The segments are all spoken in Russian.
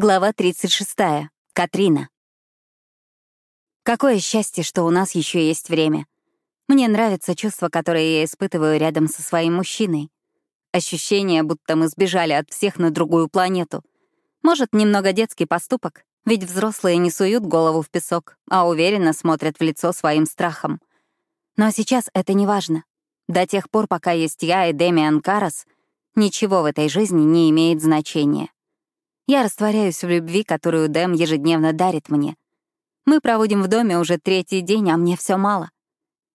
Глава 36. Катрина. Какое счастье, что у нас еще есть время. Мне нравится чувство, которое я испытываю рядом со своим мужчиной. Ощущение, будто мы сбежали от всех на другую планету. Может, немного детский поступок, ведь взрослые не суют голову в песок, а уверенно смотрят в лицо своим страхом. Но сейчас это не важно. До тех пор, пока есть я и Демиан Карас, ничего в этой жизни не имеет значения. Я растворяюсь в любви, которую Дэм ежедневно дарит мне. Мы проводим в доме уже третий день, а мне все мало.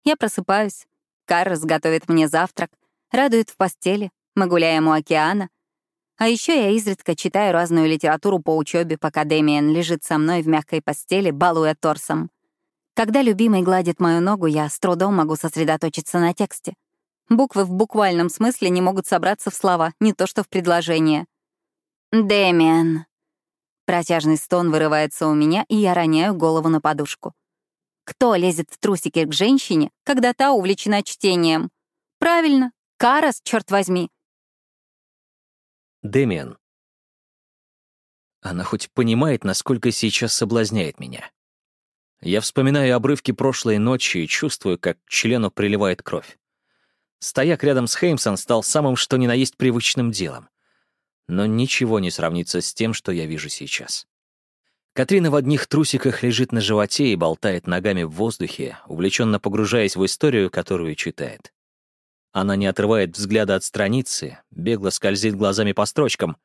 Я просыпаюсь, Каррес готовит мне завтрак, радует в постели, мы гуляем у океана. А еще я изредка читаю разную литературу по учебе, пока Дэмиен лежит со мной в мягкой постели, балуя торсом. Когда любимый гладит мою ногу, я с трудом могу сосредоточиться на тексте. Буквы в буквальном смысле не могут собраться в слова, не то что в предложение. «Дэмиан». Протяжный стон вырывается у меня, и я роняю голову на подушку. Кто лезет в трусики к женщине, когда та увлечена чтением? Правильно, Карас, черт возьми. Дэмиан. Она хоть понимает, насколько сейчас соблазняет меня. Я вспоминаю обрывки прошлой ночи и чувствую, как к члену приливает кровь. Стояк рядом с Хеймсон стал самым что ни на есть привычным делом но ничего не сравнится с тем, что я вижу сейчас. Катрина в одних трусиках лежит на животе и болтает ногами в воздухе, увлеченно погружаясь в историю, которую читает. Она не отрывает взгляда от страницы, бегло скользит глазами по строчкам.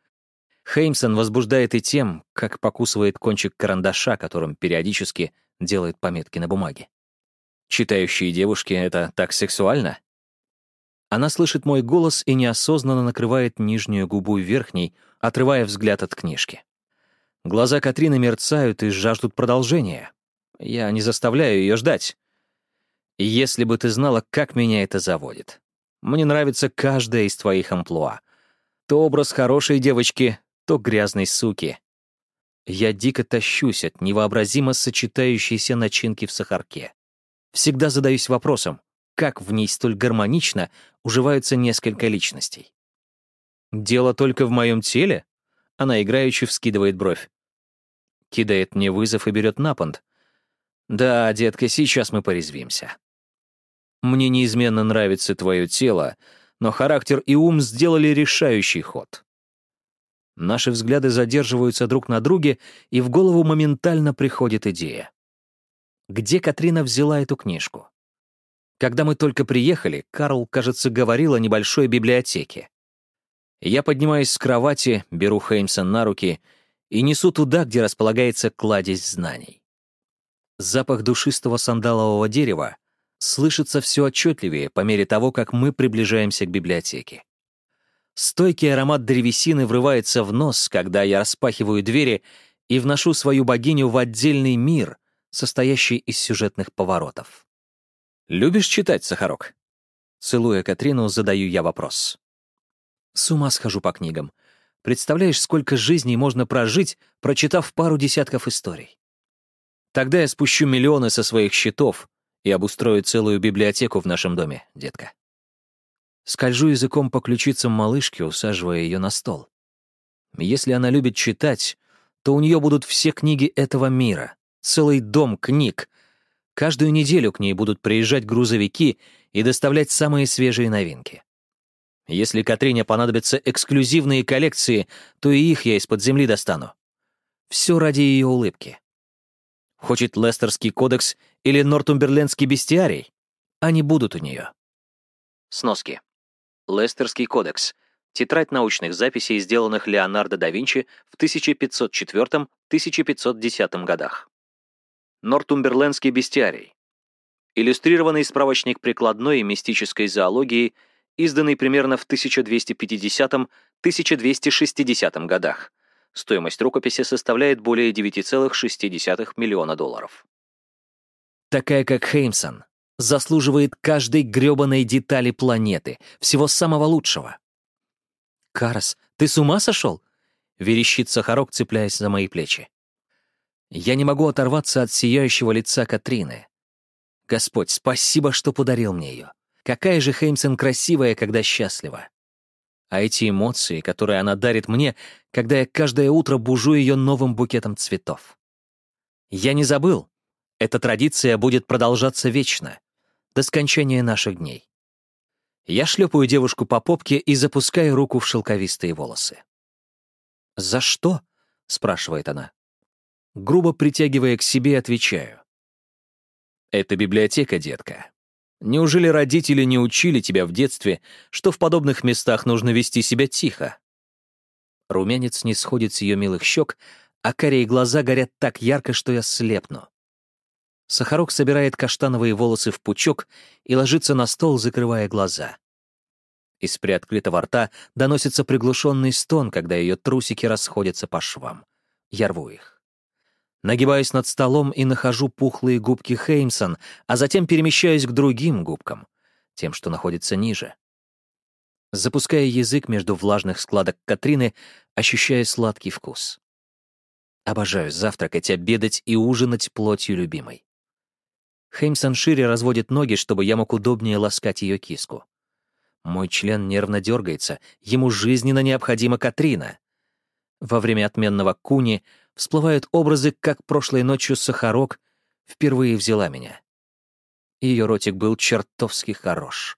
Хеймсон возбуждает и тем, как покусывает кончик карандаша, которым периодически делает пометки на бумаге. Читающие девушки — это так сексуально? Она слышит мой голос и неосознанно накрывает нижнюю губу верхней, отрывая взгляд от книжки. Глаза Катрины мерцают и жаждут продолжения. Я не заставляю ее ждать. Если бы ты знала, как меня это заводит. Мне нравится каждая из твоих амплуа. То образ хорошей девочки, то грязной суки. Я дико тащусь от невообразимо сочетающейся начинки в сахарке. Всегда задаюсь вопросом, как в ней столь гармонично уживаются несколько личностей. «Дело только в моем теле?» Она играюще вскидывает бровь. Кидает мне вызов и берет на понт. «Да, детка, сейчас мы порезвимся. Мне неизменно нравится твое тело, но характер и ум сделали решающий ход. Наши взгляды задерживаются друг на друге, и в голову моментально приходит идея. Где Катрина взяла эту книжку? Когда мы только приехали, Карл, кажется, говорил о небольшой библиотеке. Я поднимаюсь с кровати, беру Хеймсон на руки и несу туда, где располагается кладезь знаний. Запах душистого сандалового дерева слышится все отчетливее по мере того, как мы приближаемся к библиотеке. Стойкий аромат древесины врывается в нос, когда я распахиваю двери и вношу свою богиню в отдельный мир, состоящий из сюжетных поворотов. «Любишь читать, Сахарок?» Целуя Катрину, задаю я вопрос. С ума схожу по книгам. Представляешь, сколько жизней можно прожить, прочитав пару десятков историй? Тогда я спущу миллионы со своих счетов и обустрою целую библиотеку в нашем доме, детка. Скольжу языком по ключицам малышки, усаживая ее на стол. Если она любит читать, то у нее будут все книги этого мира, целый дом книг, Каждую неделю к ней будут приезжать грузовики и доставлять самые свежие новинки. Если Катрине понадобятся эксклюзивные коллекции, то и их я из-под земли достану. Все ради ее улыбки. Хочет Лестерский кодекс или Нортумберлендский бестиарий? Они будут у нее. Сноски. Лестерский кодекс. Тетрадь научных записей, сделанных Леонардо да Винчи в 1504-1510 годах. Нортумберлендский бестиарий. Иллюстрированный справочник прикладной и мистической зоологии, изданный примерно в 1260-1260 годах. Стоимость рукописи составляет более 9,6 миллиона долларов. Такая как Хеймсон заслуживает каждой грёбаной детали планеты, всего самого лучшего. «Карас, ты с ума сошел?» — верещит Сахарок, цепляясь за мои плечи. Я не могу оторваться от сияющего лица Катрины. Господь, спасибо, что подарил мне ее. Какая же Хеймсон красивая, когда счастлива. а эти эмоции, которые она дарит мне, когда я каждое утро бужу ее новым букетом цветов. Я не забыл. Эта традиция будет продолжаться вечно, до скончания наших дней. Я шлепаю девушку по попке и запускаю руку в шелковистые волосы. «За что?» — спрашивает она. Грубо притягивая к себе, отвечаю. «Это библиотека, детка. Неужели родители не учили тебя в детстве, что в подобных местах нужно вести себя тихо?» Румянец не сходит с ее милых щек, а карие глаза горят так ярко, что я слепну. Сахарок собирает каштановые волосы в пучок и ложится на стол, закрывая глаза. Из приоткрытого рта доносится приглушенный стон, когда ее трусики расходятся по швам. Я рву их. Нагибаюсь над столом и нахожу пухлые губки Хеймсон, а затем перемещаюсь к другим губкам, тем, что находится ниже. Запуская язык между влажных складок Катрины, ощущая сладкий вкус. Обожаю завтракать, обедать и ужинать плотью любимой. Хеймсон шире разводит ноги, чтобы я мог удобнее ласкать ее киску. Мой член нервно дергается, ему жизненно необходима Катрина. Во время отменного куни всплывают образы, как прошлой ночью Сахарок впервые взяла меня. Ее ротик был чертовски хорош.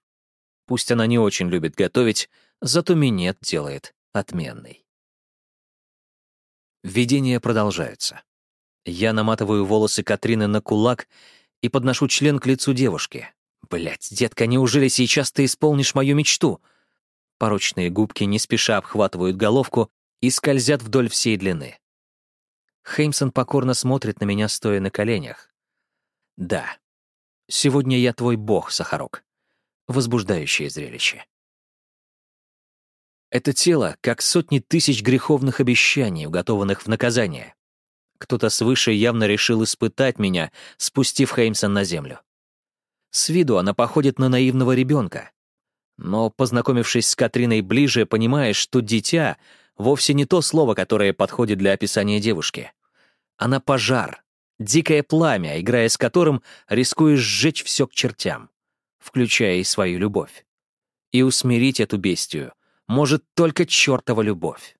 Пусть она не очень любит готовить, зато минет делает отменный. Видения продолжаются. Я наматываю волосы Катрины на кулак и подношу член к лицу девушки. Блять, детка, неужели сейчас ты исполнишь мою мечту? Порочные губки не спеша обхватывают головку и скользят вдоль всей длины. Хеймсон покорно смотрит на меня, стоя на коленях. Да, сегодня я твой бог, Сахарок. Возбуждающее зрелище. Это тело, как сотни тысяч греховных обещаний, уготованных в наказание. Кто-то свыше явно решил испытать меня, спустив Хеймсон на землю. С виду она походит на наивного ребенка. Но, познакомившись с Катриной ближе, понимаешь, что «дитя» — вовсе не то слово, которое подходит для описания девушки. Она пожар, дикое пламя, играя с которым рискуешь сжечь все к чертям, включая и свою любовь. И усмирить эту бестию может только чертова любовь.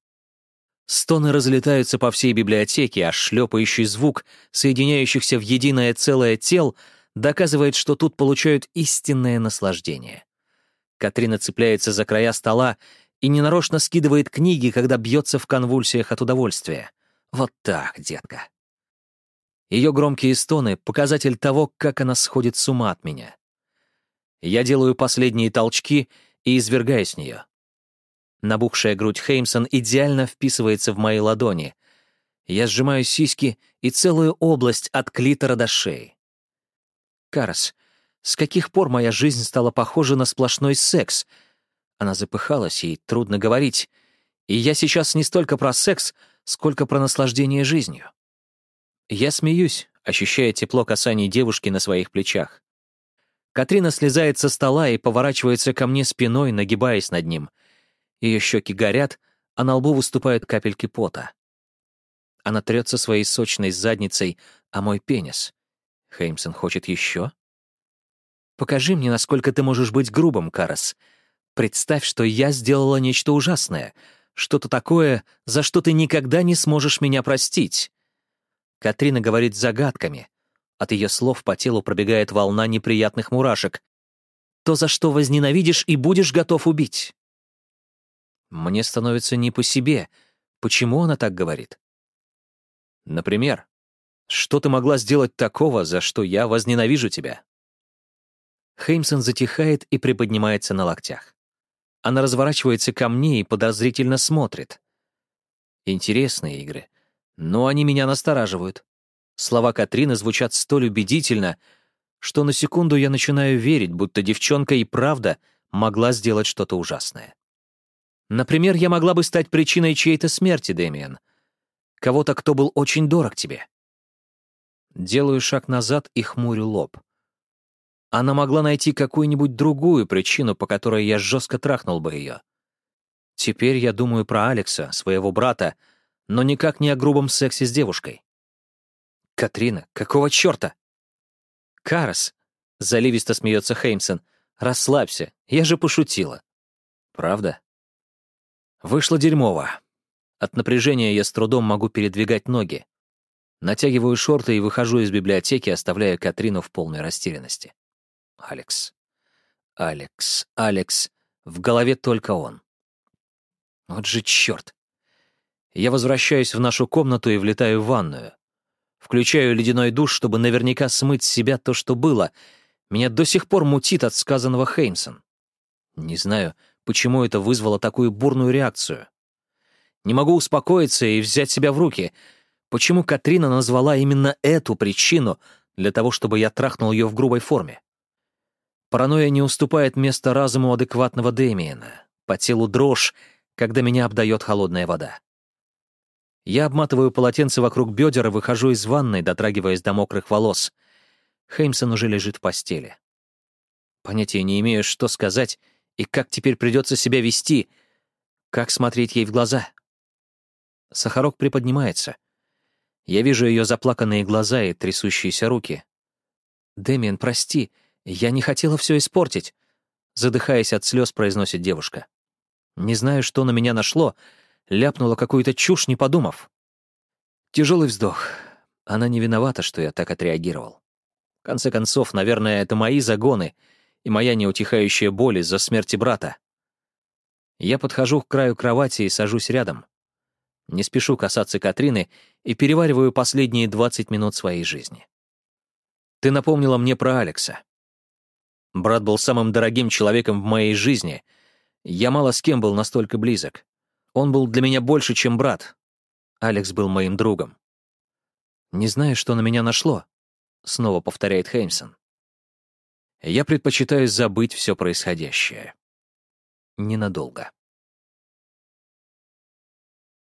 Стоны разлетаются по всей библиотеке, а шлепающий звук, соединяющихся в единое целое тел — доказывает, что тут получают истинное наслаждение. Катрина цепляется за края стола и ненарочно скидывает книги, когда бьется в конвульсиях от удовольствия. Вот так, детка. Ее громкие стоны — показатель того, как она сходит с ума от меня. Я делаю последние толчки и извергаю с нее. Набухшая грудь Хеймсон идеально вписывается в мои ладони. Я сжимаю сиськи и целую область от клитора до шеи. Карас, с каких пор моя жизнь стала похожа на сплошной секс? Она запыхалась, ей трудно говорить. И я сейчас не столько про секс, сколько про наслаждение жизнью. Я смеюсь, ощущая тепло касаний девушки на своих плечах. Катрина слезает со стола и поворачивается ко мне спиной, нагибаясь над ним. Ее щеки горят, а на лбу выступают капельки пота. Она трется своей сочной задницей, а мой пенис. Хеймсон хочет еще? Покажи мне, насколько ты можешь быть грубым, Карас. Представь, что я сделала нечто ужасное, что-то такое, за что ты никогда не сможешь меня простить. Катрина говорит загадками. От ее слов по телу пробегает волна неприятных мурашек. То, за что возненавидишь и будешь готов убить. Мне становится не по себе. Почему она так говорит? Например, что ты могла сделать такого, за что я возненавижу тебя?» Хеймсон затихает и приподнимается на локтях. Она разворачивается ко мне и подозрительно смотрит. Интересные игры, но они меня настораживают. Слова Катрины звучат столь убедительно, что на секунду я начинаю верить, будто девчонка и правда могла сделать что-то ужасное. Например, я могла бы стать причиной чьей-то смерти, Дэмиен. Кого-то, кто был очень дорог тебе. Делаю шаг назад и хмурю лоб. Она могла найти какую-нибудь другую причину, по которой я жестко трахнул бы ее. Теперь я думаю про Алекса, своего брата, но никак не о грубом сексе с девушкой. «Катрина, какого черта?» «Карас», — заливисто смеется Хеймсон, — «расслабься, я же пошутила». «Правда?» Вышло дерьмово. От напряжения я с трудом могу передвигать ноги. Натягиваю шорты и выхожу из библиотеки, оставляя Катрину в полной растерянности. Алекс. Алекс. Алекс. В голове только он. Вот же черт. Я возвращаюсь в нашу комнату и влетаю в ванную. Включаю ледяной душ, чтобы наверняка смыть с себя то, что было. Меня до сих пор мутит от сказанного Хеймсон. Не знаю, почему это вызвало такую бурную реакцию. Не могу успокоиться и взять себя в руки. Почему Катрина назвала именно эту причину для того, чтобы я трахнул ее в грубой форме? Паранойя не уступает место разуму адекватного Дэмиена. По телу дрожь, когда меня обдает холодная вода. Я обматываю полотенце вокруг бедер и выхожу из ванной, дотрагиваясь до мокрых волос. Хеймсон уже лежит в постели. Понятия не имею, что сказать и как теперь придется себя вести, как смотреть ей в глаза. Сахарок приподнимается. Я вижу ее заплаканные глаза и трясущиеся руки. «Дэмиен, прости, я не хотела все испортить», — задыхаясь от слез, произносит девушка. «Не знаю, что на меня нашло», ляпнула какую-то чушь, не подумав. Тяжелый вздох. Она не виновата, что я так отреагировал. В конце концов, наверное, это мои загоны и моя неутихающая боль из-за смерти брата. Я подхожу к краю кровати и сажусь рядом. Не спешу касаться Катрины и перевариваю последние 20 минут своей жизни. Ты напомнила мне про Алекса. Брат был самым дорогим человеком в моей жизни. Я мало с кем был настолько близок. Он был для меня больше, чем брат. Алекс был моим другом. «Не знаю, что на меня нашло», — снова повторяет Хеймсон. «Я предпочитаю забыть все происходящее. Ненадолго».